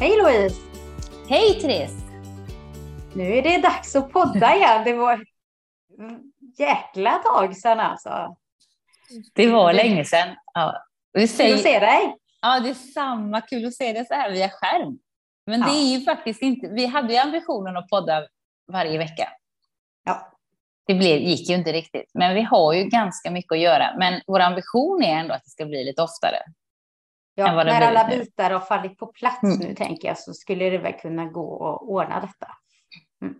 Hej Louise! Hej Therese! Nu är det dags att podda igen. Det var jäkla tag sedan alltså. Det var länge sedan. Ja. Kul säger... att se dig! Ja, det är samma. Kul att se dig så här via skärm. Men ja. det är ju faktiskt inte... Vi hade ju ambitionen att podda varje vecka. Ja. Det blev, gick ju inte riktigt, men vi har ju ganska mycket att göra. Men vår ambition är ändå att det ska bli lite oftare. Ja, när alla bitar har fallit på plats mm. nu tänker jag så skulle det väl kunna gå att ordna detta. Mm.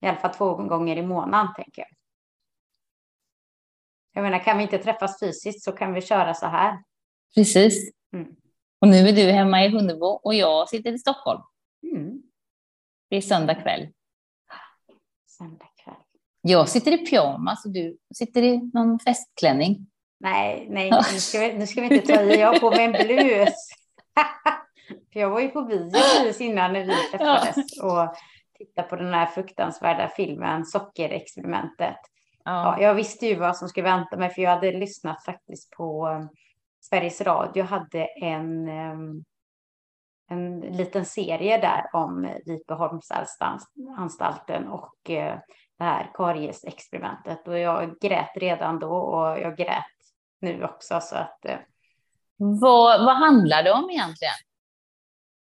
I alla fall två gånger i månaden tänker jag. Jag menar, kan vi inte träffas fysiskt så kan vi köra så här. Precis. Mm. Och nu är du hemma i Hunnebo och jag sitter i Stockholm. Mm. Det är söndag kväll. Söndag kväll. Jag sitter i pyjamas och du sitter i någon festklänning. Nej, nej, nu ska vi, nu ska vi inte ta i. Jag har på mig en blus. För jag var ju på bio precis innan när vi träffades och tittade på den här fruktansvärda filmen Sockerexperimentet. Ja. ja. jag visste ju vad som skulle vänta mig för jag hade lyssnat faktiskt på um, Sveriges Radio hade en, um, en liten serie där om Vipeholmsanstalten och uh, det här kariesexperimentet och jag grät redan då och jag grät nu också. Så att, uh, vad, vad handlar det om egentligen?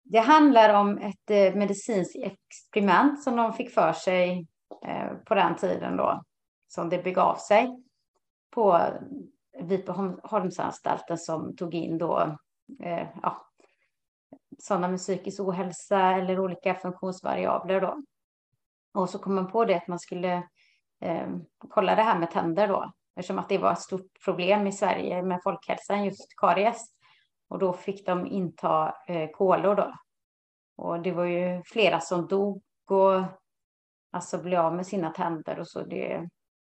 Det handlar om ett uh, medicinskt experiment som de fick för sig på den tiden då som det begav sig på Vipeholmsanstalten som tog in då eh, ja, sådana med psykisk ohälsa eller olika funktionsvariabler då. Och så kom man på det att man skulle eh, kolla det här med tänder då, eftersom att det var ett stort problem i Sverige med folkhälsan, just karies. Och då fick de inta eh, kolor då. Och det var ju flera som dog och alltså blev av med sina tänder och så. Det,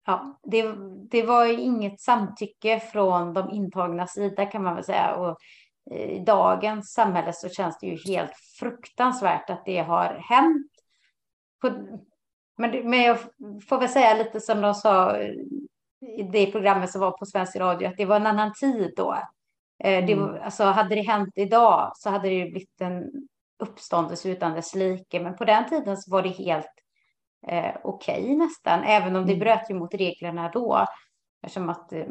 ja, det, det var inget samtycke från de intagna sida kan man väl säga. Och i dagens samhälle så känns det ju helt fruktansvärt att det har hänt. Men, men jag får väl säga lite som de sa i det programmet som var på Svensk Radio, att det var en annan tid då. Eh, det, mm. alltså, hade det hänt idag så hade det blivit en uppståndelse utan dess like. Men på den tiden så var det helt eh, okej okay, nästan, även om det mm. bröt ju mot reglerna då. Eftersom att eh,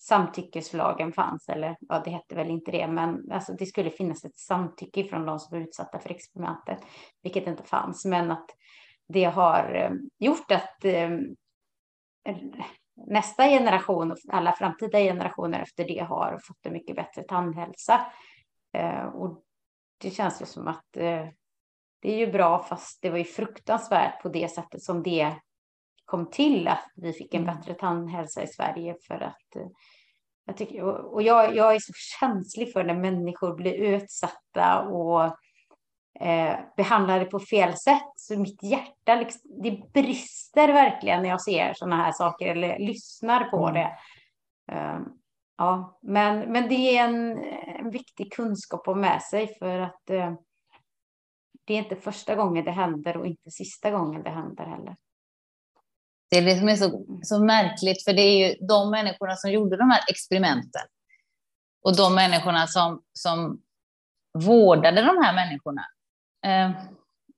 samtyckeslagen fanns, eller ja, det hette väl inte det, men alltså, det skulle finnas ett samtycke från de som var utsatta för experimentet, vilket inte fanns. Men att det har eh, gjort att eh, nästa generation och alla framtida generationer efter det har fått en mycket bättre tandhälsa. Eh, och det känns ju som att eh, det är ju bra, fast det var ju fruktansvärt på det sättet som det kom till att vi fick en mm. bättre tandhälsa i Sverige för att eh, jag tycker, och jag, jag är så känslig för när människor blir utsatta och eh, behandlade på fel sätt. Så mitt hjärta, liksom, det brister verkligen när jag ser sådana här saker eller lyssnar på mm. det. Eh, ja, men, men det är en, en viktig kunskap att med sig för att eh, det är inte första gången det händer och inte sista gången det händer heller. Det är det som är så, så märkligt, för det är ju de människorna som gjorde de här experimenten och de människorna som, som vårdade de här människorna eh,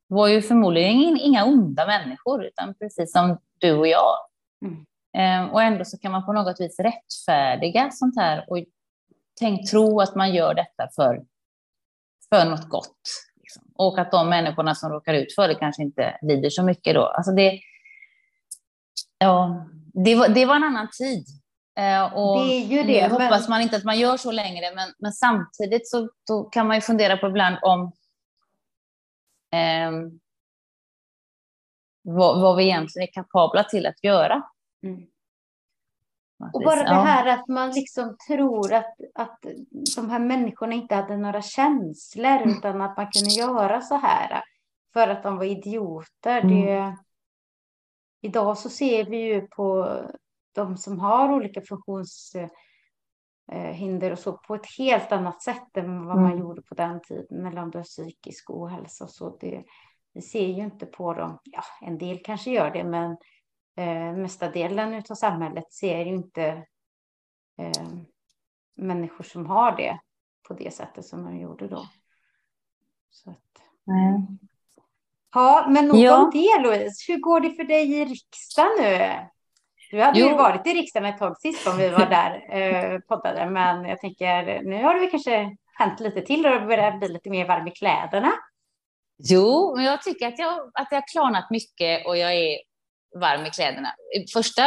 var ju förmodligen inga onda människor, utan precis som du och jag. Mm. Eh, och ändå så kan man på något vis rättfärdiga sånt här och tänk tro att man gör detta för, för något gott. Liksom. Och att de människorna som råkar ut för det kanske inte lider så mycket då. Alltså det, ja, det, var, det var en annan tid. Eh, och det är ju det. Nu hoppas men... man inte att man gör så längre, men, men samtidigt så kan man ju fundera på ibland om eh, vad, vad, vi egentligen är kapabla till att göra. Mm. Och bara det här att man liksom tror att, att de här människorna inte hade några känslor mm. utan att man kunde göra så här för att de var idioter. Mm. Det, idag så ser vi ju på de som har olika funktionshinder och så på ett helt annat sätt än vad man mm. gjorde på den tiden eller om du har psykisk ohälsa och så. Det, vi ser ju inte på dem. Ja, en del kanske gör det, men eh, mesta delen av samhället ser ju inte eh, människor som har det på det sättet som man gjorde då. Så att, mm. Ja, men nog ja. om det Louise. Hur går det för dig i riksdagen nu? Du hade jo. ju varit i riksdagen ett tag sist om vi var där eh, poddade, men jag tänker nu har det kanske hänt lite till och börjar bli lite mer varm i kläderna. Jo, men jag tycker att jag, att jag har klarnat mycket och jag är varm i kläderna. I, första,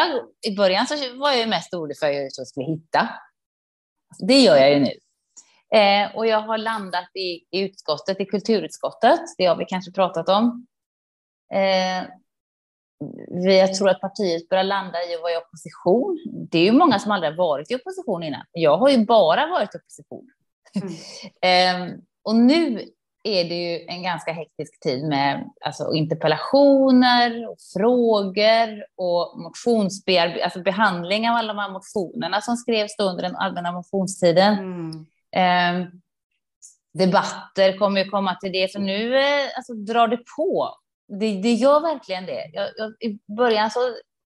I början så var jag mest orolig för att jag skulle hitta. Det gör jag ju nu. Eh, och jag har landat i, i utskottet, i kulturutskottet. Det har vi kanske pratat om. Eh, jag tror att partiet börjar landa i att vara i opposition. Det är ju många som aldrig har varit i opposition innan. Jag har ju bara varit i opposition. Mm. eh, och nu är det ju en ganska hektisk tid med alltså, interpellationer, och frågor och motionsbearbetning, alltså behandling av alla de här motionerna som skrevs under den allmänna motionstiden. Mm. Eh, debatter kommer ju komma till det, så nu eh, alltså, drar det på. Det, det gör verkligen det. Jag, jag, I början så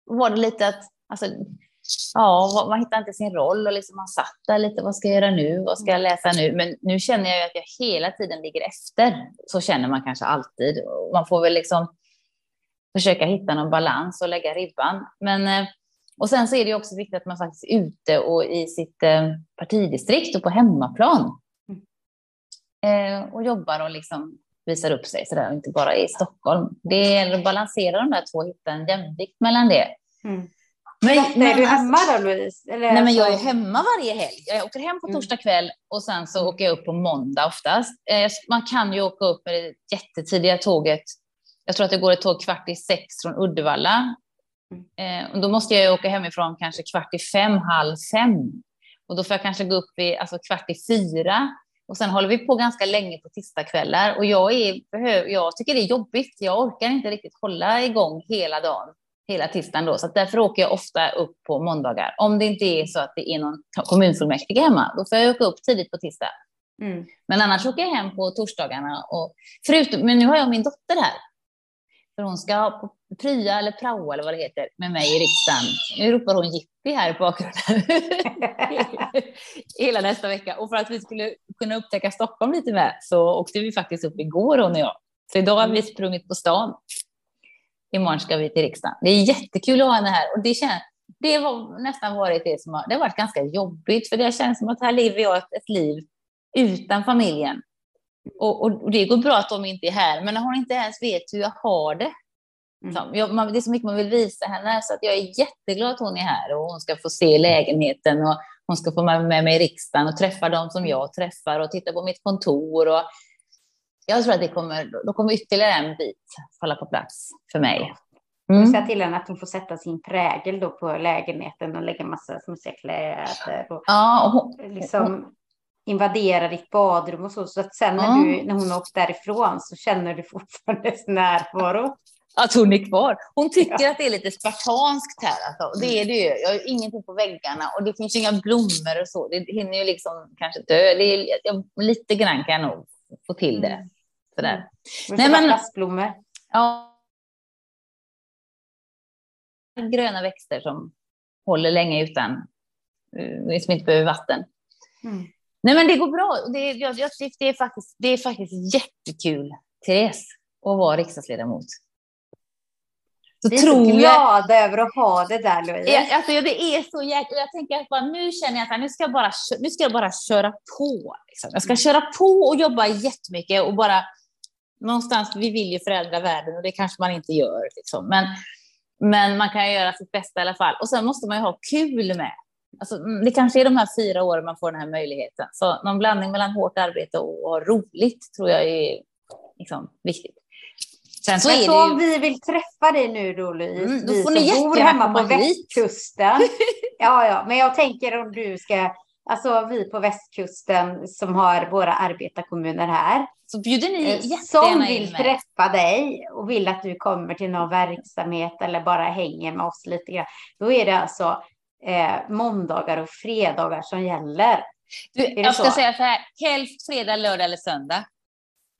var det lite att alltså, ja, man hittar inte sin roll och liksom man satt där lite, vad ska jag göra nu, vad ska jag läsa nu? Men nu känner jag att jag hela tiden ligger efter. Så känner man kanske alltid. Man får väl liksom försöka hitta någon balans och lägga ribban. Men, eh, och sen så är det också viktigt att man faktiskt är ute och i sitt eh, partidistrikt och på hemmaplan. Mm. Eh, och jobbar och liksom visar upp sig sådär, och inte bara i Stockholm. Det gäller att balansera de där två, hitta en jämvikt mellan det. Mm. Men, men, är du hemma då Louise? Eller nej, men jag är alltså- hemma varje helg. Jag åker hem på mm. torsdag kväll och sen så åker jag upp på måndag oftast. Eh, man kan ju åka upp med det jättetidiga tåget. Jag tror att det går ett tåg kvart i sex från Uddevalla. Mm. Eh, och då måste jag åka hemifrån kanske kvart i fem, halv fem. Och då får jag kanske gå upp i alltså kvart i fyra. Och sen håller vi på ganska länge på tisdagskvällar. Och jag, är, jag tycker det är jobbigt. Jag orkar inte riktigt hålla igång hela dagen hela tisdagen då, så därför åker jag ofta upp på måndagar. Om det inte är så att det är någon kommunfullmäktige hemma, då får jag åka upp tidigt på tisdag. Mm. Men annars åker jag hem på torsdagarna. Och förutom, men nu har jag min dotter här. För hon ska prya eller praoa eller vad det heter med mig i riksdagen. Nu ropar hon jippi här i bakgrunden. Hela nästa vecka. Och för att vi skulle kunna upptäcka Stockholm lite mer så åkte vi faktiskt upp igår hon och jag. Så idag har vi mm. sprungit på stan imorgon ska vi till riksdagen. Det är jättekul att ha henne här och det, känns, det har nästan varit det som har, det har varit ganska jobbigt för det känns som att här lever jag ett, ett liv utan familjen. Och, och, och, det går bra att de inte är här, men när hon inte ens vet hur jag har det. Mm. Jag, man, det är så mycket man vill visa henne, så att jag är jätteglad att hon är här och hon ska få se lägenheten och hon ska få med, med mig i riksdagen och träffa dem som jag träffar och titta på mitt kontor. Och jag tror att det kommer, då kommer ytterligare en bit falla på plats för mig. Mm. Säga till henne att hon får sätta sin prägel då på lägenheten och lägga massa smutsiga kläder. Och ja, och hon, liksom invadera ditt badrum och så. Så att sen när, du, när hon åkt därifrån så känner du fortfarande närvaro. Att hon är kvar. Hon tycker ja. att det är lite spartanskt här. Alltså. Det är det ju. Jag har ingenting på väggarna och det finns inga blommor och så. Det hinner ju liksom kanske dö. Det är, jag, lite grann kan jag nog få till det. Mm. Sådär. Mm. Nej, men, plastblommor. Ja. Gröna växter som håller länge utan, eh, som inte behöver vatten. Mm. Nej, men det går bra. Det, jag, jag, det, är faktiskt, det är faktiskt jättekul, Therese, att vara riksdagsledamot. Så vi är tror så glada jag... över att ha det där, Louise. Ja, alltså, det är så jäkla... Jag tänker att bara, nu känner jag att nu ska jag bara, nu ska jag bara köra på. Liksom. Jag ska mm. köra på och jobba jättemycket och bara... Någonstans, vi vill ju förändra världen och det kanske man inte gör. Liksom. Men, men man kan göra sitt bästa i alla fall. Och sen måste man ju ha kul med. Alltså, mm, det kanske är de här fyra åren man får den här möjligheten. Så någon blandning mellan hårt arbete och, roligt tror jag är liksom, viktigt. Sen så, så om vi vill träffa dig nu då Louise, mm, då får vi som bor hemma på västkusten. ja, ja, men jag tänker om du ska, alltså vi på västkusten som har våra arbetarkommuner här. Så bjuder ni eh, Som vill träffa dig och vill att du kommer till någon verksamhet eller bara hänger med oss lite grann. Då är det alltså eh, måndagar och fredagar som gäller. Du, jag ska så? säga så här, helst fredag, lördag eller söndag.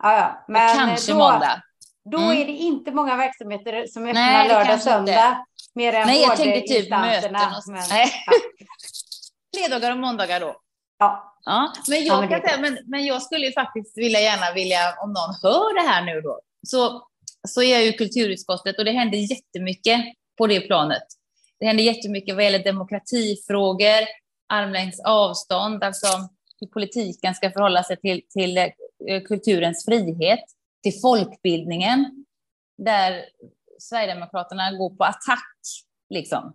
Ja, ja. Men kanske då, måndag. Då mm. är det inte många verksamheter som öppnar Nej, lördag och söndag. Mer än Nej, jag tänker typ möten. Och... Men, Nej. Fredagar och måndagar då. Ja. ja men, jag ja, men, säga, men, men jag skulle ju faktiskt vilja gärna vilja, om någon hör det här nu då, så, så är jag ju kulturutskottet och det händer jättemycket på det planet. Det händer jättemycket vad gäller demokratifrågor, armlängds avstånd, alltså hur politiken ska förhålla sig till, till eh, kulturens frihet, till folkbildningen, där Sverigedemokraterna går på attack. Liksom.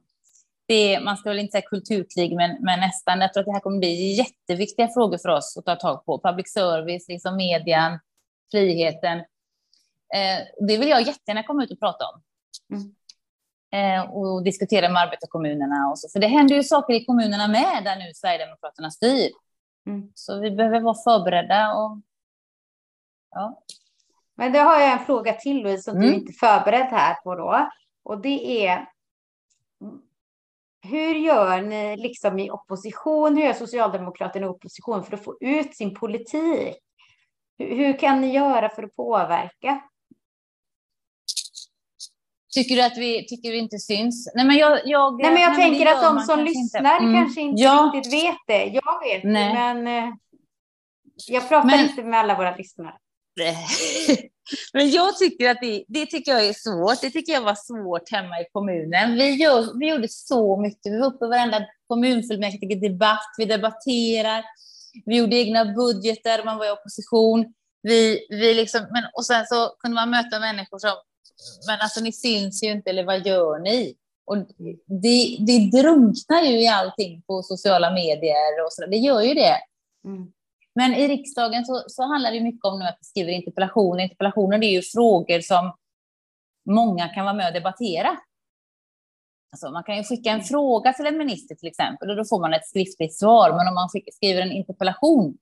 Det, man ska väl inte säga kulturkrig, men, men nästan. Jag tror att det här kommer bli jätteviktiga frågor för oss att ta tag på. Public service, liksom median, friheten. Eh, det vill jag jättegärna komma ut och prata om. Mm. Eh, och diskutera med arbetarkommunerna. Och så. För det händer ju saker i kommunerna med, där nu Sverigedemokraterna styr. Mm. Så vi behöver vara förberedda. Och, ja. Men då har jag en fråga till Louise som mm. du inte är förberedd här på då. Och det är hur gör ni liksom i opposition? Hur gör Socialdemokraterna i opposition för att få ut sin politik? Hur, hur kan ni göra för att påverka? Tycker du att vi tycker vi inte syns? Nej, men jag, jag, nej, men jag nej, tänker att de som lyssnar inte. Mm. kanske inte ja. riktigt vet det. Jag vet nej. det, men eh, jag pratar men... inte med alla våra lyssnare. Men jag tycker att det, det tycker jag är svårt. Det tycker jag var svårt hemma i kommunen. Vi, gör, vi gjorde så mycket. Vi var uppe i varenda kommunfullmäktige debatt. Vi debatterar. Vi gjorde egna budgetar. Man var i opposition. Vi, vi liksom, men, och sen så kunde man möta människor som, men alltså ni syns ju inte, eller vad gör ni? Och det, det drunknar ju i allting på sociala medier och så. Det gör ju det. Mm. Men i riksdagen så, så handlar det mycket om nu att vi skriver interpellationer. Interpellationer det är ju frågor som många kan vara med och debattera. Alltså man kan ju skicka en fråga till en minister till exempel och då får man ett skriftligt svar. Men om man skriver en interpellation,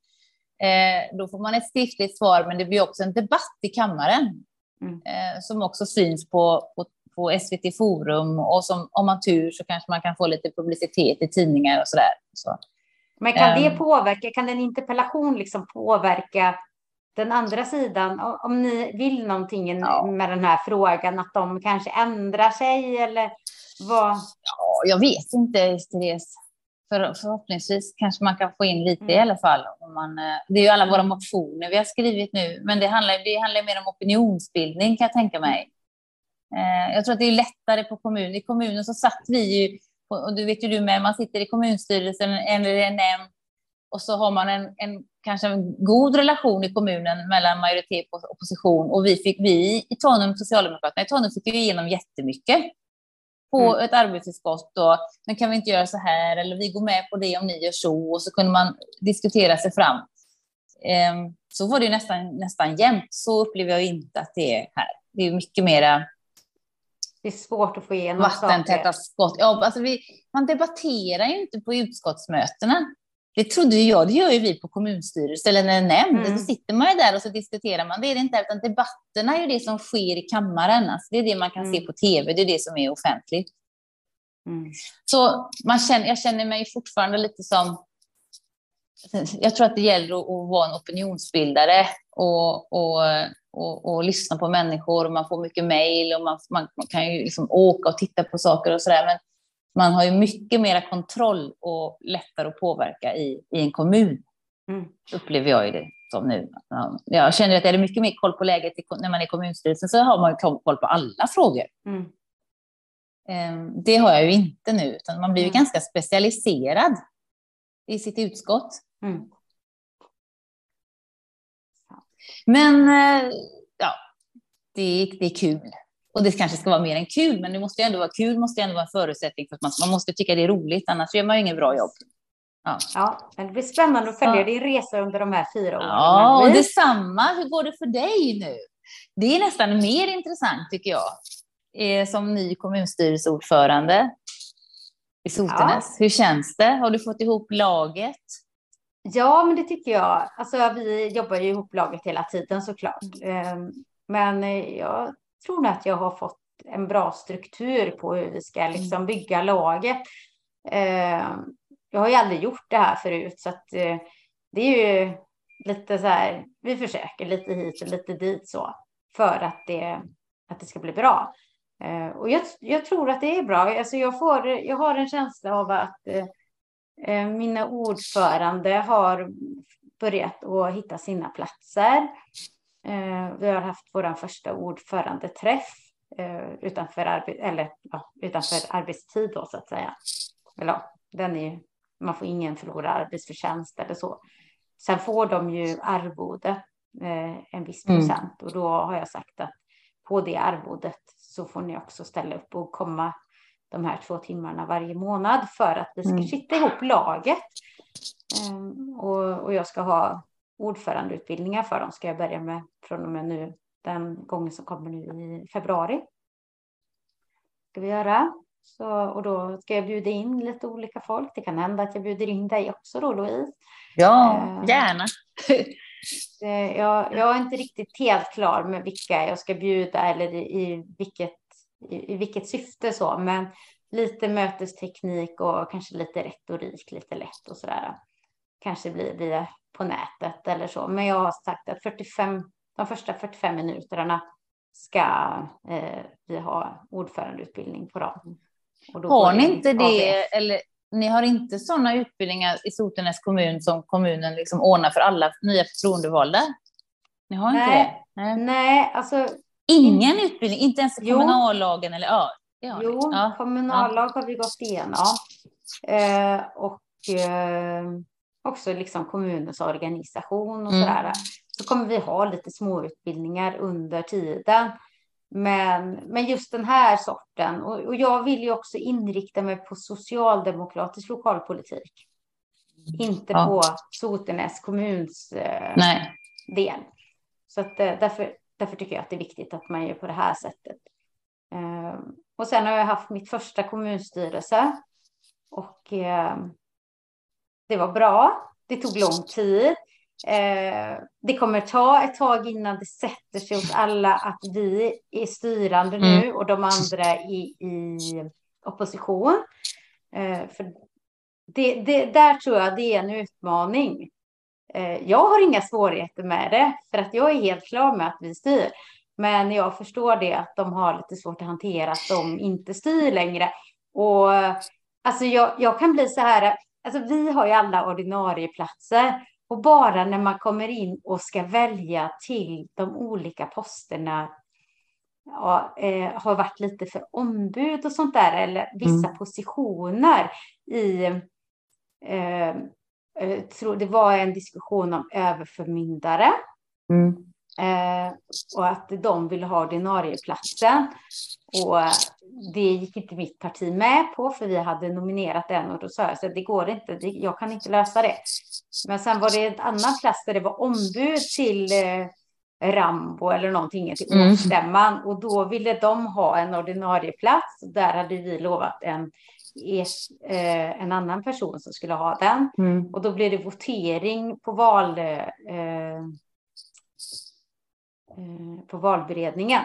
eh, då får man ett skriftligt svar, men det blir också en debatt i kammaren mm. eh, som också syns på, på, på, SVT Forum och som om man tur så kanske man kan få lite publicitet i tidningar och sådär. Så. Men kan det ehm. påverka, kan en interpellation liksom påverka den andra sidan? Om ni vill någonting ja. med den här frågan, att de kanske ändrar sig eller vad? Ja, jag vet inte, Therese. För, förhoppningsvis kanske man kan få in lite mm. i alla fall. Om man, eh, det är ju alla våra motioner vi har skrivit nu, men det handlar, det handlar mer om opinionsbildning kan jag tänka mig. Eh, jag tror att det är lättare på kommunen. I kommunen så satt vi ju och du vet ju du med, man sitter i kommunstyrelsen eller en nämnd och så har man en, en, kanske en god relation i kommunen mellan majoritet och opposition. Och vi, fick, vi i Tanum, Socialdemokraterna i Tanum fick ju igenom jättemycket på mm. ett arbetsutskott. Och, men kan vi inte göra så här? Eller vi går med på det om ni gör så. Och så kunde man diskutera sig fram. Um, så var det nästan, nästan jämnt. Så upplever jag inte att det är här. Det är mycket mera det är svårt att få igenom Vattentäta skott. Ja, alltså vi, man debatterar ju inte på utskottsmötena. Det trodde jag, det gör ju vi på kommunstyrelse eller en nämnd. Mm. Då sitter man ju där och så diskuterar man. Det är det inte, utan debatterna är ju det som sker i kammaren. Alltså det är det man kan mm. se på tv, det är det som är offentligt. Mm. Så man känner, jag känner mig fortfarande lite som... Jag tror att det gäller att, att vara en opinionsbildare och, och och, och lyssna på människor. Man får mycket mejl och man, man, man, kan ju liksom åka och titta på saker och sådär. Men man har ju mycket mera kontroll och lättare att påverka i, i en kommun. Mm. Upplever jag ju det som nu. Jag känner att är det mycket mer koll på läget när man är kommunstyrelsen så har man ju koll på alla frågor. Mm. Ehm, det har jag ju inte nu, utan man blir ju mm. ganska specialiserad i sitt utskott. Mm. Men eh, ja, det, det är kul. Och det kanske ska vara mer än kul, men det måste ju ändå vara kul, måste ändå vara en förutsättning för att man, man måste tycka det är roligt, annars gör man ju inget bra jobb. Ja. ja, men det blir spännande att följa ja. din resa under de här fyra åren. Ja, och detsamma. Hur går det för dig nu? Det är nästan mer intressant tycker jag, eh, som ny kommunstyrelseordförande i Sotenäs. Ja. Hur känns det? Har du fått ihop laget? Ja, men det tycker jag. Alltså, vi jobbar ju ihop laget hela tiden såklart. Ehm, men jag tror nog att jag har fått en bra struktur på hur vi ska mm. liksom bygga laget. Ehm, jag har ju aldrig gjort det här förut, så att eh, det är ju lite så här. Vi försöker lite hit och lite dit så för att det, att det ska bli bra. Ehm, och jag, jag tror att det är bra. Alltså jag, får, jag har en känsla av att eh, Eh, mina ordförande har börjat att hitta sina platser. Eh, vi har haft vår första ordförandeträff eh, utanför, arbe eller, ja, utanför arbetstid då, så att säga. Eller, ja, den är, man får ingen förlorad arbetsförtjänst eller så. Sen får de ju arvode, en viss mm. procent, mm. och då har jag sagt att på det arvodet så får ni också ställa upp och komma de här två timmarna varje månad för att vi ska mm. sitta ihop laget. Um, och, och, jag ska ha ordförandeutbildningar för dem ska jag börja med från och med nu den gången som kommer nu i februari. Ska vi göra. Så, och då ska jag bjuda in lite olika folk. Det kan hända att jag bjuder in dig också då Louise. Ja, uh, gärna. jag, jag är inte riktigt helt klar med vilka jag ska bjuda eller i, i vilket i, i vilket syfte så, men lite mötesteknik och kanske lite retorik, lite lätt och så där. Kanske blir det på nätet eller så, men jag har sagt att 45, de första 45 minuterna ska eh, vi ha ordförandeutbildning på dem. har ni inte det, eller ni har inte sådana utbildningar i Sotenäs kommun som kommunen liksom ordnar för alla nya förtroendevalda? Ni har inte nej, det? Nej, nej alltså Ingen utbildning, inte ens i kommunallagen? Eller, ja, jo, ja. kommunallag har vi gått igenom. Eh, och eh, också liksom kommunens organisation och mm. sådär. Så kommer vi ha lite småutbildningar under tiden. Men, men just den här sorten, och, och jag vill ju också inrikta mig på socialdemokratisk lokalpolitik. Inte ja. på Sotenäs kommuns eh, del. Så att, eh, därför, Därför tycker jag att det är viktigt att man gör på det här sättet. Ehm, och sen har jag haft mitt första kommunstyrelse och ehm, det var bra. Det tog lång tid. Ehm, det kommer ta ett tag innan det sätter sig hos alla att vi är styrande nu mm. och de andra i, i opposition. För det, det, där tror jag det är en utmaning. Eh, jag har inga svårigheter med det, för att jag är helt klar med att vi styr. Men jag förstår det att de har lite svårt att hantera att de inte styr längre. Och alltså jag, jag kan bli så här, alltså vi har ju alla ordinarie platser och bara när man kommer in och ska välja till de olika posterna ja, eh, har varit lite för ombud och sånt där, eller vissa mm. positioner i eh, Eh, det var en diskussion om överförmyndare. Mm. Eh, och att de ville ha ordinarieplatsen. Och det gick inte mitt parti med på, för vi hade nominerat den och då sa jag att det går inte, det, jag kan inte lösa det. Men sen var det en annan plats där det var ombud till eh, Rambo eller någonting till mm. årsstämman och då ville de ha en ordinarie plats. Där hade vi lovat en eh, en annan person som skulle ha den. Mm. Och då blev det votering på val eh, på valberedningen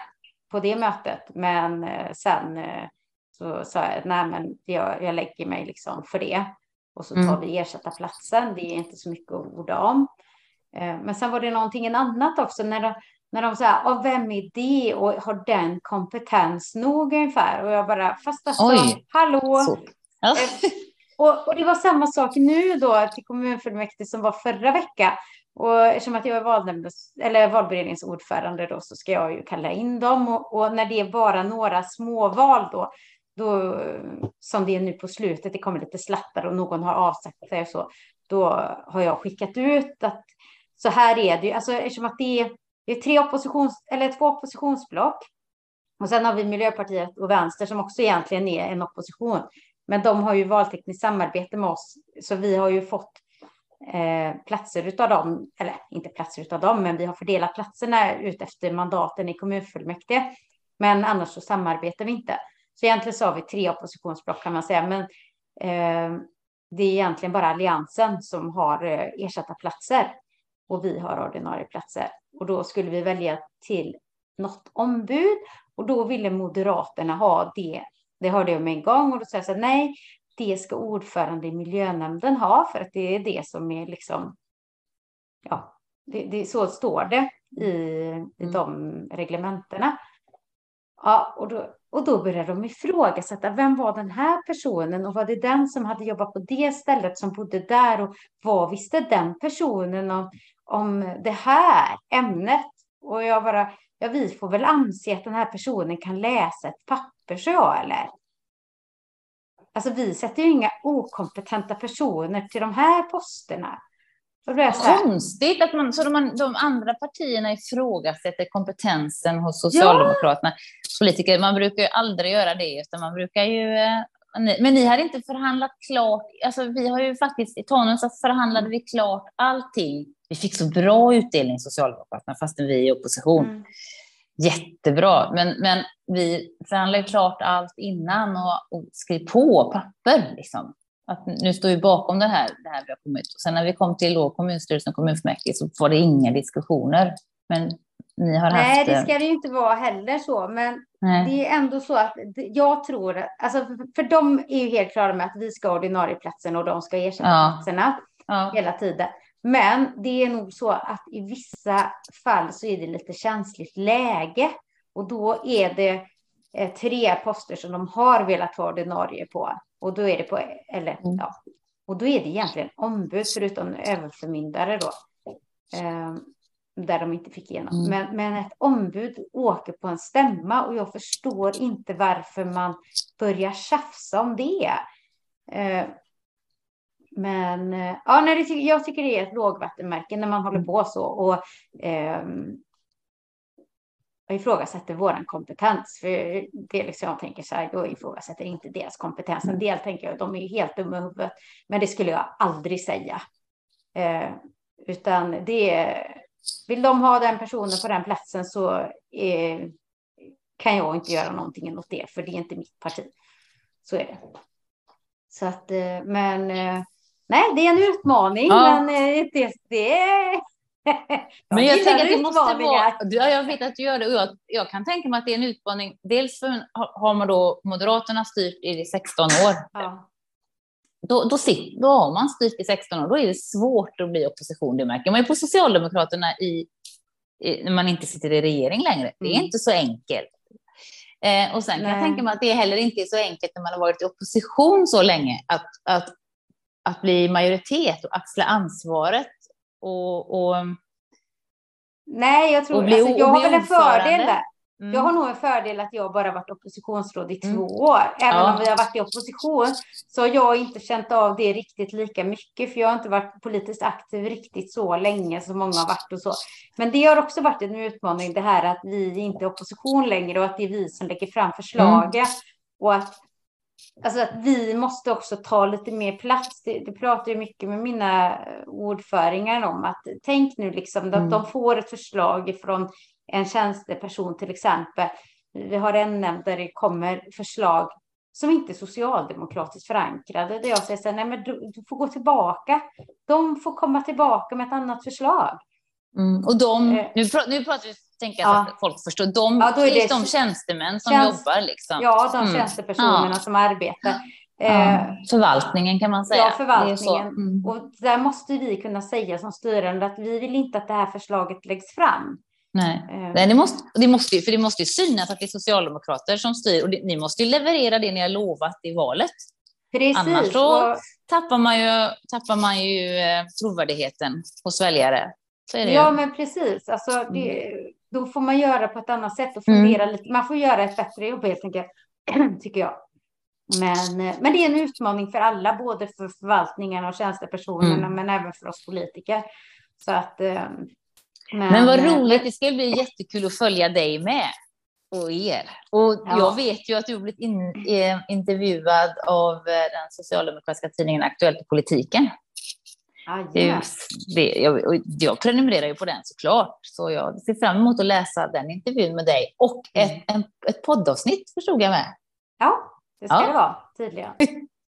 på det mötet. Men eh, sen eh, så sa jag nej, men jag, jag lägger mig liksom för det. Och så tar mm. vi ersätta platsen. Det är inte så mycket att orda om. Eh, men sen var det någonting annat också när de, när de säger, och vem är det och har den kompetens nog ungefär? Och jag bara, fast alltså, Oj. hallå. Ja. Eh, och, och, det var samma sak nu då till kommunfullmäktige som var förra veckan. Och eftersom att jag är valnämndes, eller valberedningens ordförande då så ska jag ju kalla in dem. Och, och, när det är bara några småval då, då, som det är nu på slutet, det kommer lite slattar och någon har avsagt sig och så, då har jag skickat ut att så här är det ju, alltså eftersom att det är, det är tre oppositions, eller två oppositionsblock. Och sen har vi Miljöpartiet och Vänster som också egentligen är en opposition. Men de har ju valtekniskt samarbete med oss, så vi har ju fått eh, platser utav dem, eller inte platser utav dem, men vi har fördelat platserna ut efter mandaten i kommunfullmäktige. Men annars så samarbetar vi inte. Så egentligen så har vi tre oppositionsblock kan man säga, men eh, det är egentligen bara Alliansen som har eh, ersatta platser och vi har ordinarie platser. Och då skulle vi välja till något ombud och då ville Moderaterna ha det. Det hörde jag med en gång och då sa jag så här, nej, det ska ordförande i miljönämnden ha för att det är det som är liksom, ja, det, det så står det i, i mm. de reglementena. Ja, och då, Och då började de ifrågasätta, vem var den här personen och var det den som hade jobbat på det stället som bodde där och vad visste den personen om, om det här ämnet? Och jag bara, ja vi får väl anse att den här personen kan läsa ett papper, så eller? Alltså vi sätter ju inga okompetenta personer till de här posterna. Konstigt att man, så de, de andra partierna ifrågasätter kompetensen hos Socialdemokraterna. Ja. Politiker, man brukar ju aldrig göra det, utan man brukar ju... Eh, men ni har inte förhandlat klart, alltså vi har ju faktiskt, i Tanum så förhandlade vi klart allting. Vi fick så bra utdelning Socialdemokraterna, fastän vi är i opposition. Mm. Jättebra, men, men vi förhandlade klart allt innan och, och skrev på papper. Liksom att nu står vi bakom det här, det här vi har kommit. Och sen när vi kom till då kommunstyrelsen och kommunfullmäktige så var det inga diskussioner. Men ni har Nej, haft... Nej, det ska det ju inte vara heller så. Men Nej. det är ändå så att jag tror, alltså för de är ju helt klara med att vi ska ha ordinarie platsen och de ska ersätta ja. platserna ja. hela tiden. Men det är nog så att i vissa fall så är det lite känsligt läge och då är det eh, tre poster som de har velat ha ordinarie på. Och då är det på, eller mm. ja, och då är det egentligen ombud förutom överförmyndare då. Eh, där de inte fick igenom. Mm. Men, men ett ombud åker på en stämma och jag förstår inte varför man börjar tjafsa om det. Eh, men ja, nej, det, jag tycker det är ett lågvattenmärke när man håller på så. Och, eh, jag ifrågasätter vår kompetens. För det är liksom, jag tänker så här, jag ifrågasätter inte deras kompetens. En del tänker jag, de är helt dumma i huvudet. Men det skulle jag aldrig säga. Eh, utan det vill de ha den personen på den platsen så eh, kan jag inte göra någonting åt det, för det är inte mitt parti. Så är det. Så att, eh, men eh, nej, det är en utmaning, ja. men eh, det, det Men jag tänker att det måste vara, ja, jag vet att du gör det och jag, jag, kan tänka mig att det är en utmaning. Dels för, har man då Moderaterna styrt i 16 år. Ja. Då, då, sitter, då har man styrt i 16 år, då är det svårt att bli opposition. Det märker man ju på Socialdemokraterna i, i, när man inte sitter i regering längre. Det är mm. inte så enkelt. Eh, och sen kan Nej. jag tänka mig att det heller inte är så enkelt när man har varit i opposition så länge att, att, att bli majoritet och axla ansvaret och, och Nej, jag tror, bli, alltså, jag har väl en fördel där. Mm. Jag har nog en fördel att jag bara varit oppositionsråd i mm. två år. Även ja. om vi har varit i opposition så har jag inte känt av det riktigt lika mycket. För jag har inte varit politiskt aktiv riktigt så länge som många har varit och så. Men det har också varit en utmaning det här att vi inte är opposition längre och att det är vi som lägger fram förslaget. Mm. Och att Alltså att vi måste också ta lite mer plats. Det, det pratar jag mycket med mina ordföringar om. Att tänk nu liksom att mm. de får ett förslag från en tjänsteperson till exempel. Vi har en nämnd där det kommer förslag som inte är socialdemokratiskt förankrade. Där jag säger så här, nej men du, du, får gå tillbaka. De får komma tillbaka med ett annat förslag. Mm. Och de, eh. nu, nu pratar vi tänka ja. att folk förstår. De, ja, det de tjänstemän som tjänst, jobbar. Liksom. Ja, de mm. tjänstepersonerna ja. som arbetar. Eh, förvaltningen kan man säga. Ja, förvaltningen. Mm. Och där måste vi kunna säga som styrande att vi vill inte att det här förslaget läggs fram. Nej, eh. Nej det, måste, det måste ju, för det måste ju synas att det är socialdemokrater som styr och det, ni måste ju leverera det ni har lovat i valet. Precis. Annars så och... tappar man ju, tappar man ju eh, trovärdigheten hos väljare. ja, ju. men precis. Alltså, det, mm då får man göra på ett annat sätt och fundera mm. lite. Man får göra ett bättre jobb helt enkelt, tycker jag. Men, eh, men det är en utmaning för alla, både för förvaltningen och tjänstepersonerna, mm. men även för oss politiker. Så att, eh, men, men vad roligt, det ska bli jättekul att följa dig med och er. Och ja. jag vet ju att du har blivit in, eh, intervjuad av den socialdemokratiska tidningen Aktuellt i politiken. Det, det, jag, jag prenumererar ju på den såklart, så jag ser fram emot att läsa den intervjun med dig och ett, mm. en, ett poddavsnitt förstod jag med. Ja, det ska ja. det vara tydligen.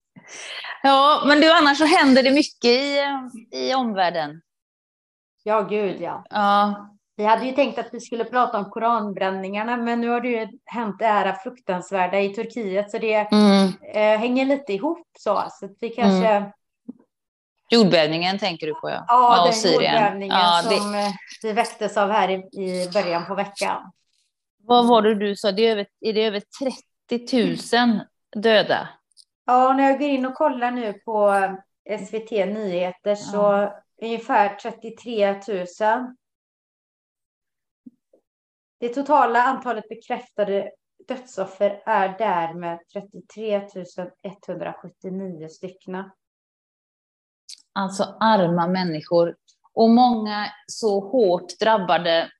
ja, men du, annars så händer det mycket i, i omvärlden. Ja, gud ja. ja. Vi hade ju tänkt att vi skulle prata om koranbränningarna, men nu har det ju hänt det här fruktansvärda i Turkiet, så det mm. eh, hänger lite ihop så. Så vi kanske mm Jordbävningen tänker du på, ja. Ja, ja den Syrien. jordbävningen ja, det... som eh, vi väcktes av här i, i början på veckan. Vad var det du sa? Det är, över, är det över 000 döda. Ja, när jag går in och kollar nu på SVT Nyheter så ja. ungefär 33 000. Det totala antalet bekräftade dödsoffer är därmed 33 179 stycken. Alltså arma människor och många så hårt drabbade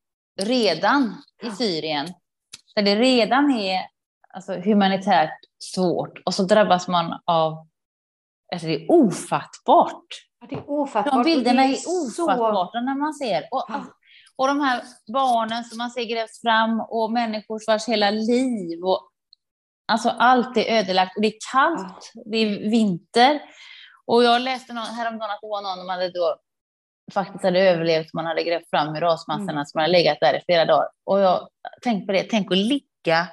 redan i Syrien. Där det redan är alltså, humanitärt svårt och så drabbas man av Alltså det är ofattbart. Det är ofattbart. De bilderna är, är ofattbara så... när man ser. Och, och de här barnen som man ser grävs fram och människor vars hela liv och alltså allt är ödelagt och det är kallt, det är vinter. Och jag läste någon, häromdagen att det var någon som hade då faktiskt hade överlevt, man hade grävt fram i rasmassorna mm. som hade legat där i flera dagar. Och jag tänkte på det, tänk att ligga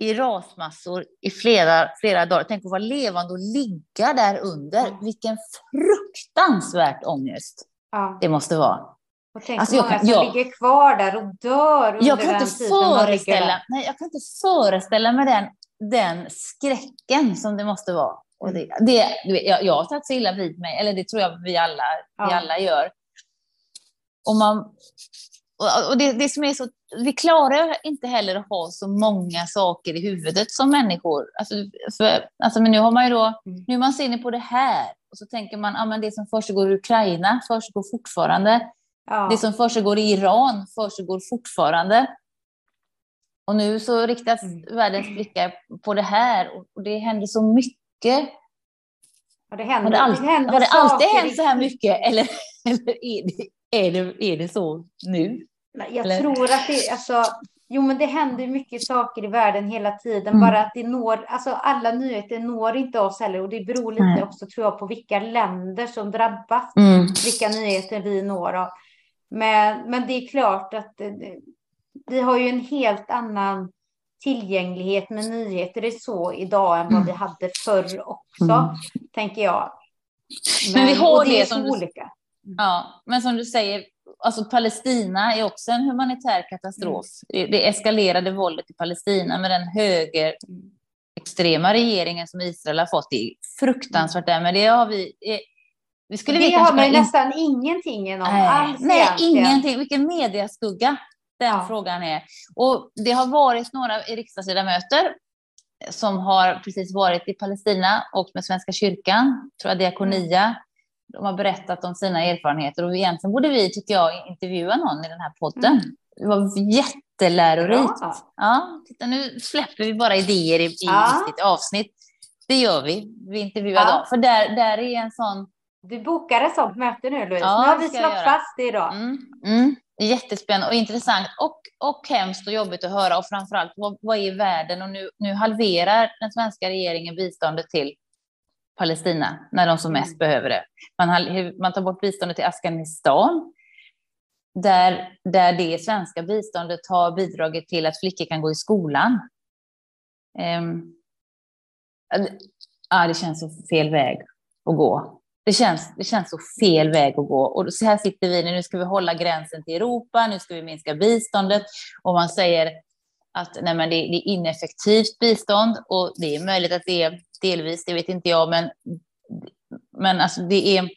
i rasmassor i flera, flera dagar. Tänk att vara levande och ligga där under. Ja. Vilken fruktansvärt ångest ja. det måste vara. Och tänk alltså, många som jag, ligger kvar där och dör under jag kan inte föreställa, nej, Jag kan inte föreställa mig den, den skräcken som det måste vara. Och det, mm. det, jag, jag har tagit så illa vid mig, eller det tror jag vi alla, ja. vi alla gör. Och, man, och det, det som är så vi klarar inte heller att ha så många saker i huvudet som människor. Alltså, för, alltså, men nu har man ju då, mm. nu är man inne på det här och så tänker man, ja, men det som försiggår i Ukraina försiggår fortfarande. Ja. Det som försiggår i Iran försiggår fortfarande. Och nu så riktas mm. världens blickar på det här och det händer så mycket. Ja, det händer, har det, all, det har det alltid hänt så här mycket eller, eller är, det, är, det, är det så nu? Jag Eller? tror att det, alltså, jo men det händer mycket saker i världen hela tiden, mm. bara att det når, alltså alla nyheter når inte oss heller och det beror lite Nej. också tror jag på vilka länder som drabbas, mm. vilka nyheter vi når av. Men, men det är klart att eh, vi har ju en helt annan tillgänglighet med nyheter är så idag än vad mm. vi hade förr också, mm. tänker jag. Men, men vi har det, det som olika. Du, ja, men som du säger, alltså Palestina är också en humanitär katastrof. Mm. Det eskalerade våldet i Palestina med den höger extrema regeringen som Israel har fått. Det är fruktansvärt där, men det har vi... Vi skulle det har man in... nästan ingenting om nej, alls Nej, egentligen. ingenting. Vilken mediaskugga den ja. frågan är. Och det har varit några riksdagsledamöter som har precis varit i Palestina och med Svenska kyrkan, tror jag, Diakonia, de har berättat om sina erfarenheter och egentligen borde vi, tycker jag, intervjua någon i den här podden. Mm. Det var jättelärorikt. Bra. Ja, titta, nu släpper vi bara idéer i, i ja. ett avsnitt. Det gör vi. Vi intervjuar ja. dem. För där, där är en sån... Du bokar ett sånt möte nu, Louise. Ja, nu har vi slått fast det idag. Mm. Mm. Jättespännande och intressant och, och hemskt och jobbigt att höra. Och framförallt, vad, vad är världen? Och nu, nu halverar den svenska regeringen biståndet till Palestina när de som mest mm. behöver det. Man, man tar bort biståndet till Afghanistan där, där det svenska biståndet har bidragit till att flickor kan gå i skolan. Um, ja, det känns så fel väg att gå. Det känns, det känns så fel väg att gå. Och så här sitter vi nu, nu ska vi hålla gränsen till Europa, nu ska vi minska biståndet. Och man säger att nej, men det, det är ineffektivt bistånd och det är möjligt att det är delvis, det vet inte jag, men, men alltså det är...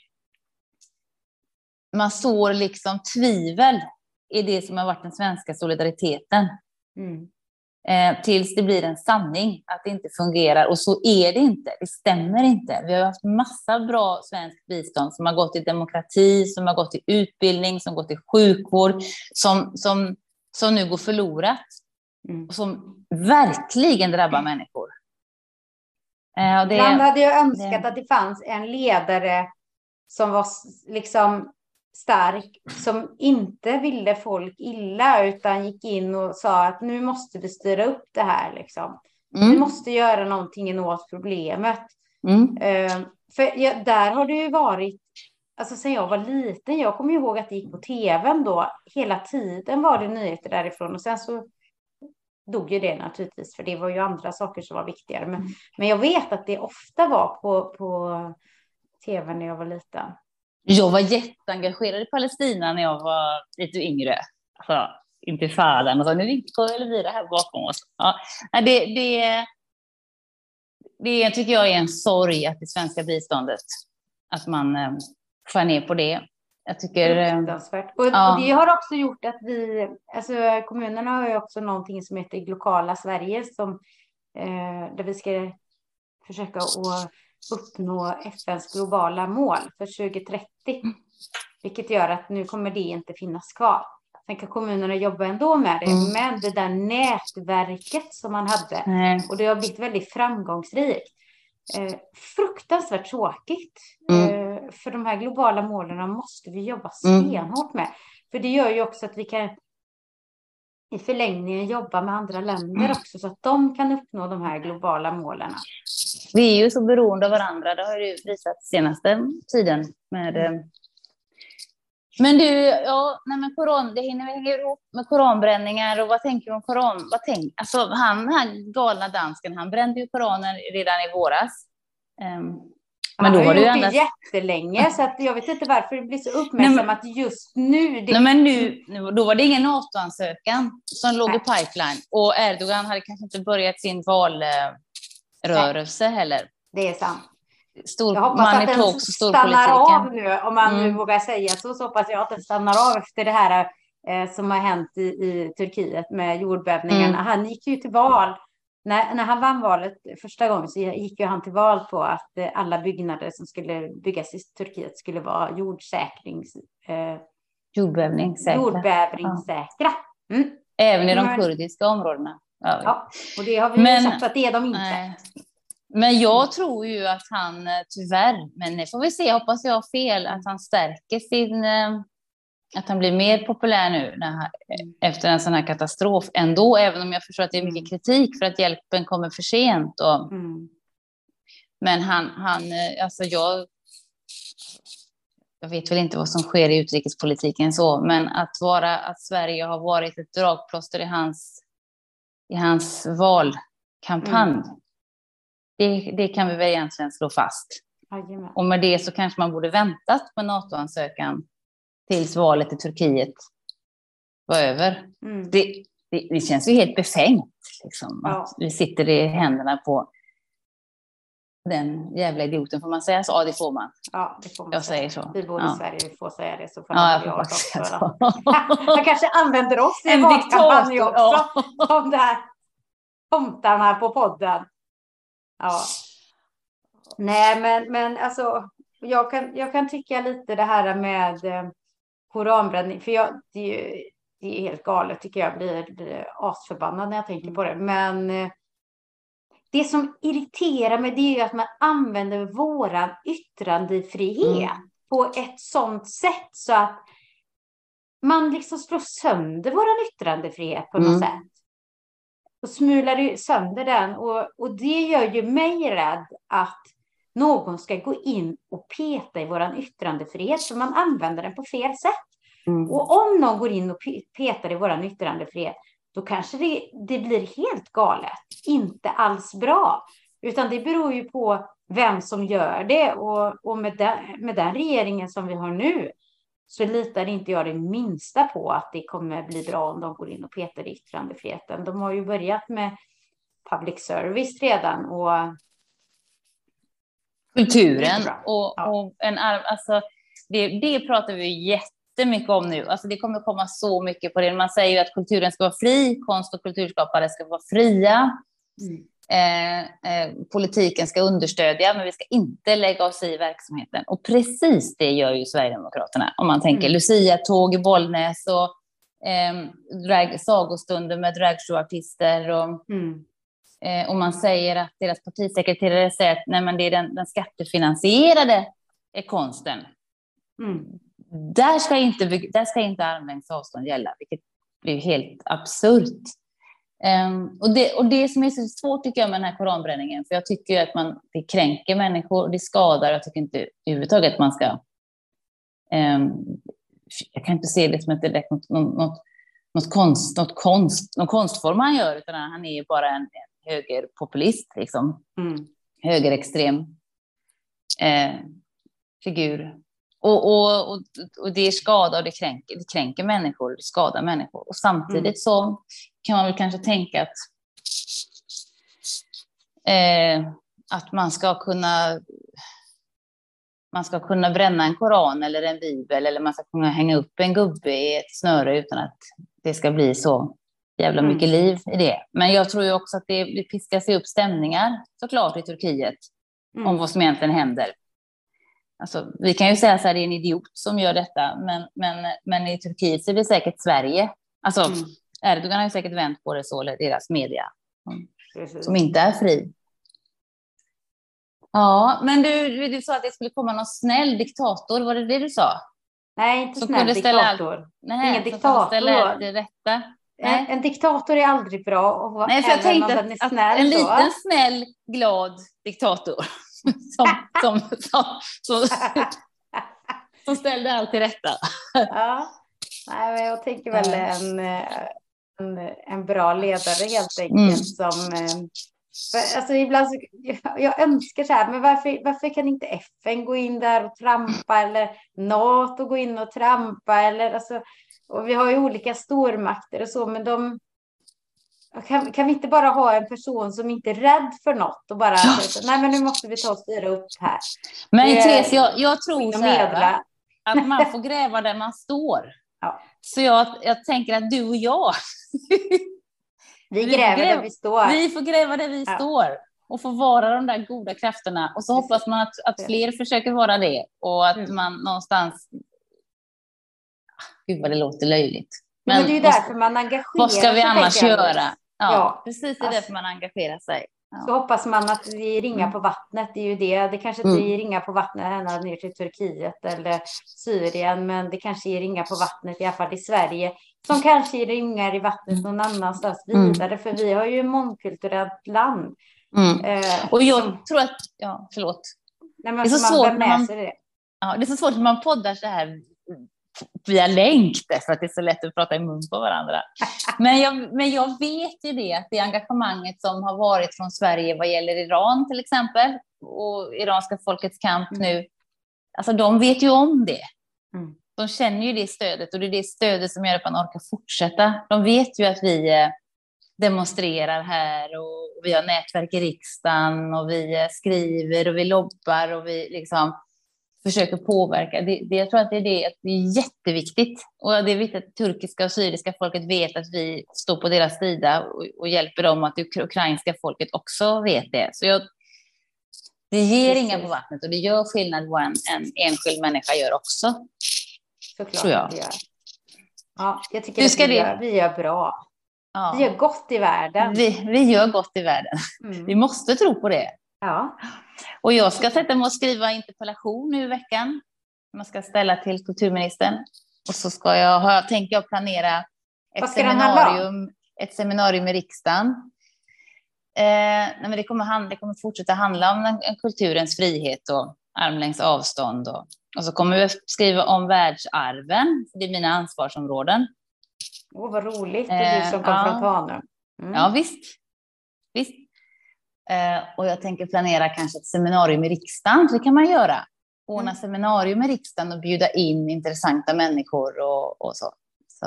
Man sår liksom tvivel i det som har varit den svenska solidariteten. Mm. Eh, tills det blir en sanning att det inte fungerar. Och så är det inte. Det stämmer inte. Vi har haft massa bra svenskt bistånd som har gått till demokrati, som har gått till utbildning, som gått till sjukvård, som, som, som nu går förlorat. Mm. Och som verkligen drabbar människor. Eh, det, Ibland hade jag önskat det... att det fanns en ledare som var liksom stark, som inte ville folk illa, utan gick in och sa att nu måste vi styra upp det här. Liksom. Mm. Vi måste göra någonting åt problemet. Mm. Uh, för ja, där har det ju varit, alltså sen jag var liten, jag kommer ihåg att det gick på tvn då, hela tiden var det nyheter därifrån och sen så dog ju det naturligtvis, för det var ju andra saker som var viktigare. Men, mm. men jag vet att det ofta var på, på tv när jag var liten. Jag var jätteengagerad i Palestina när jag var lite yngre. Alltså, intifadan och så, nu går Elvira här bakom oss. Ja, det, det, det tycker jag är en sorg att det svenska biståndet, att man eh, skär ner på det. Jag tycker... Eh, och, ja. det har också gjort att vi, alltså kommunerna har ju också någonting som heter Glokala Sverige som, eh, där vi ska försöka att uppnå FNs globala mål för 2030. Mm. Vilket gör att nu kommer det inte finnas kvar. Sen kan kommunerna jobba ändå med det, mm. men det där nätverket som man hade mm. och det har blivit väldigt framgångsrikt. Eh, fruktansvärt tråkigt. Mm. Eh, för de här globala målen måste vi jobba mm. stenhårt med. För det gör ju också att vi kan i förlängningen jobba med andra länder mm. också så att de kan uppnå de här globala målen. Vi är ju så beroende av varandra, det har ju visat senaste tiden med mm. eh, men du, ja, nej men koran, det hänger ihop med koranbränningar och vad tänker du om koran? Vad tänk, alltså han, här galna dansken, han brände ju koranen redan i våras. Um, men då har gjort det endast... jättelänge, så att jag vet inte varför det blir så uppmärksammat men, just nu. Det... Nej, men nu, då var det ingen NATO-ansökan som låg nej. i pipeline och Erdogan hade kanske inte börjat sin valrörelse heller. Det är sant stor, jag hoppas att den stannar av nu, om man mm. nu vågar säga så, så hoppas jag att den stannar av efter det här eh, som har hänt i, i Turkiet med jordbävningarna. Mm. Han gick ju till val, när, när han vann valet första gången så gick ju han till val på att eh, alla byggnader som skulle byggas i Turkiet skulle vara jordsäkrings... Eh, Jordbävningssäkra. Jordbävningssäkra. Mm. Även i de kurdiska områdena. Ja, ja och det har vi Men, sagt att det är de inte. Nej. Men jag tror ju att han eh, tyvärr, men det får vi se, hoppas jag har fel, att han stärker sin, eh, att han blir mer populär nu när, mm. efter en sån här katastrof ändå, även om jag förstår att det är mycket mm. kritik för att hjälpen kommer för sent. Och, mm. Men han, han, eh, alltså jag, jag vet väl inte vad som sker i utrikespolitiken så, men att vara, att Sverige har varit ett dragplåster i hans, i hans valkampanj, mm det, det kan vi väl egentligen slå fast. Och med det så kanske man borde väntat med NATO-ansökan tills valet i Turkiet var över. Mm. Det, det, det, känns ju helt befängt liksom, ja. att vi sitter i händerna på den jävla idioten. Får man säga så? Ja, det får man. Ja, det får man jag säga. säger så. Vi bor i ja. Sverige, vi får säga det. Så får ja, jag får också så. Han kanske använder oss i en valkampanj också. Ja. Om det här tomtarna på podden. Ja. Nej, men, men alltså, jag kan, jag kan tycka lite det här med eh, koranbränning, för jag, det, är ju, det är helt galet tycker jag, blir, blir asförbannad när jag tänker på det. Men eh, det som irriterar mig det är ju att man använder våran yttrandefrihet mm. på ett sådant sätt så att man liksom slår sönder våran yttrandefrihet på något mm. sätt och smular sönder den. Och, och det gör ju mig rädd att någon ska gå in och peta i våran yttrandefrihet, för man använder den på fel sätt. Mm. Och om någon går in och petar i våran yttrandefrihet, då kanske det, det blir helt galet, inte alls bra. Utan det beror ju på vem som gör det. Och, och med, den, med den regeringen som vi har nu så litar inte jag det minsta på att det kommer bli bra om de går in och petar i yttrandefriheten. De har ju börjat med public service redan och kulturen och, ja. och en alltså det, det pratar vi jättemycket om nu. Alltså det kommer komma så mycket på det. Man säger ju att kulturen ska vara fri, konst och kulturskapare ska vara fria. Mm. Eh, eh, politiken ska understödja, men vi ska inte lägga oss i verksamheten. Och precis det gör ju Sverigedemokraterna. Om man tänker mm. Lucia-tåg i Bollnäs och eh, drag, sagostunder med dragshowartister. Och, mm. Eh, och man säger att deras partisekreterare säger att nej, men det är den, den skattefinansierade konsten. Mm. Där ska inte, där ska inte armlängds avstånd gälla, vilket blir helt absurt. Um, och, det, och det som är så svårt tycker jag med den här koranbränningen, för jag tycker att man, det kränker människor, det skadar, jag tycker inte överhuvudtaget att man ska... Um, jag kan inte se det som ett direkt något, något, något, konst, något konst, någon konstform han gör, utan han är ju bara en högerpopulist, liksom. Mm. Högerextrem eh, figur. Och, och, och, och det skadar och det kränker, det kränker människor, det skadar människor. Och samtidigt mm. så kan man väl kanske tänka att, eh, att man ska kunna man ska kunna bränna en koran eller en bibel eller man ska kunna hänga upp en gubbe i ett snöre utan att det ska bli så jävla mm. mycket liv i det. Men jag tror ju också att det piskas upp stämningar såklart i Turkiet mm. om vad som egentligen händer. Alltså, vi kan ju säga så här, det är en idiot som gör detta, men, men, men i Turkiet så är det säkert Sverige. Alltså, mm. Erdogan har ju säkert vänt på det så, eller deras media, som, som inte är fri. Ja, men du, du sa att det skulle komma någon snäll diktator, var det det du sa? Nej, inte som snäll diktator. nej, Ingen diktator. Ställa det rätta. En, en, diktator är aldrig bra. Och Nej, för jag tänkte att, att, en liten snäll, glad diktator som, som, som, som, som ställde allt till rätta. Ja, Nej, jag tänker väl en, en, en bra ledare helt enkelt mm. som eh, för, alltså ibland så, jag, jag önskar så här, men varför, varför kan inte FN gå in där och trampa eller NATO gå in och trampa eller alltså, och vi har ju olika stormakter och så, men de kan, kan vi inte bara ha en person som inte är rädd för något och bara ja. nej men nu måste vi ta och styra upp här. Men Therese, jag, jag tror så här, att man får gräva där man står. Ja. Så jag, jag tänker att du och jag Vi gräver vi där vi står. Vi får gräva där vi ja. står och få vara de där goda krafterna. Och så hoppas man att, att fler försöker vara det och att mm. man någonstans... Gud vad det låter löjligt. Men, Men det är ju därför man engagerar sig. Vad ska vi annars göra? Ja, ja, precis. Det är därför man engagerar sig. Så hoppas man att vi ringar på vattnet. Det är ju det. Det kanske inte mm. ringar på vattnet ända ner till Turkiet eller Syrien, men det kanske ger ringar på vattnet i alla fall i Sverige som kanske ger ringar i vattnet någon annanstans mm. vidare, mm. för vi har ju ett mångkulturellt land. Mm. Eh, och jag som, tror att, ja, förlåt. Nej, men det är så svårt när man, det. Ja, det är så svårt när man poddar så här via länk därför att det är så lätt att prata i mun på varandra. Men jag, men jag vet ju det, att det engagemanget som har varit från Sverige vad gäller Iran till exempel och iranska folkets kamp mm. nu, alltså de vet ju om det. Mm. De känner ju det stödet och det är det stödet som gör att man orkar fortsätta. De vet ju att vi eh, demonstrerar här och vi har nätverk i riksdagen och vi eh, skriver och vi lobbar och vi liksom försöker påverka. Det, det, jag tror att det är, det, det är jätteviktigt. Och det är viktigt att turkiska och syriska folket vet att vi står på deras sida och, och hjälper dem att det ukrainska folket också vet det. Så jag, det ger inga på vattnet och det gör skillnad vad en, en enskild människa gör också. Såklart tror jag. Det gör. Ja, jag tycker att vi, gör, vi gör bra. Ja. Vi gör gott i världen. Vi, vi gör gott i världen. Mm. Vi måste tro på det. Ja. Och jag ska sätta mig och skriva interpellation nu i veckan. Man ska ställa till kulturministern. Och så ska jag, tänker jag planera ett seminarium, ett seminarium i riksdagen. Eh, nej, men det, kommer handla, det kommer fortsätta handla om den, kulturens frihet och armlängds avstånd. Och, och så kommer vi skriva om världsarven. Det är mina ansvarsområden. Åh, oh, vad roligt. Det är du som kom eh, från Tanum. Mm. Ja, visst. visst. Eh, och jag tänker planera kanske ett seminarium i riksdagen, det kan man göra. Ordna mm. seminarium i riksdagen och bjuda in intressanta människor och, och så. så.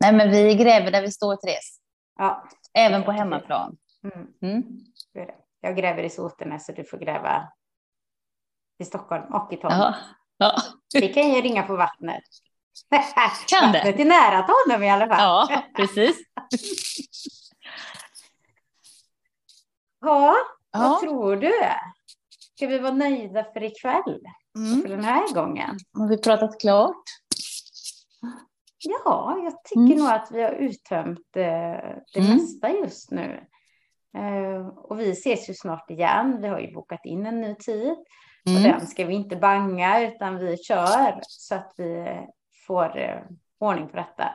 Nej, men vi gräver där vi står, Therese. Ja. Även på hemmaplan. Mm. Mm. Jag gräver i Sotenäs så du får gräva i Stockholm och i Tanum. Ja. Ja. Vi kan ju ringa på vattnet. Kan det? Vattnet är nära Tanum i alla fall. Ja, precis. Ja, ja, vad tror du? Ska vi vara nöjda för ikväll? Mm. För den här gången? Har vi pratat klart? Ja, jag tycker mm. nog att vi har uttömt eh, det mm. mesta just nu. Eh, och vi ses ju snart igen. Vi har ju bokat in en ny tid. Och mm. den ska vi inte banga utan vi kör så att vi får eh, ordning på detta.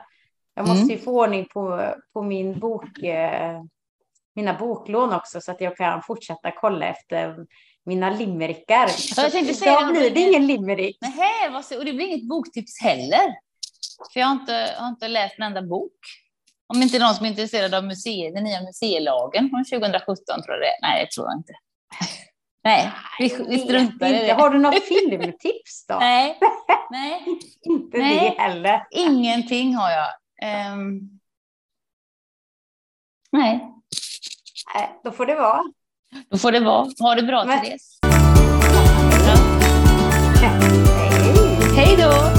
Jag måste mm. ju få ordning på, på min bok mina boklån också så att jag kan fortsätta kolla efter mina limerickar. Jag tänkte säga Idag blir det ingen limerick. Nej, och det blir inget boktips heller. För jag har inte, har inte läst en enda bok. Om inte någon som är intresserad av museer, den nya museilagen från 2017 tror jag det. Nej, det tror jag inte. Nej, vi, vi struntar i det. Har du något filmtips då? Nej, nej. Inte Nej. det heller. Ingenting har jag. Ehm, nej, Nej, då får det vara. då får det vara. Ha det bra, Men- Therese. Hej. Hej då!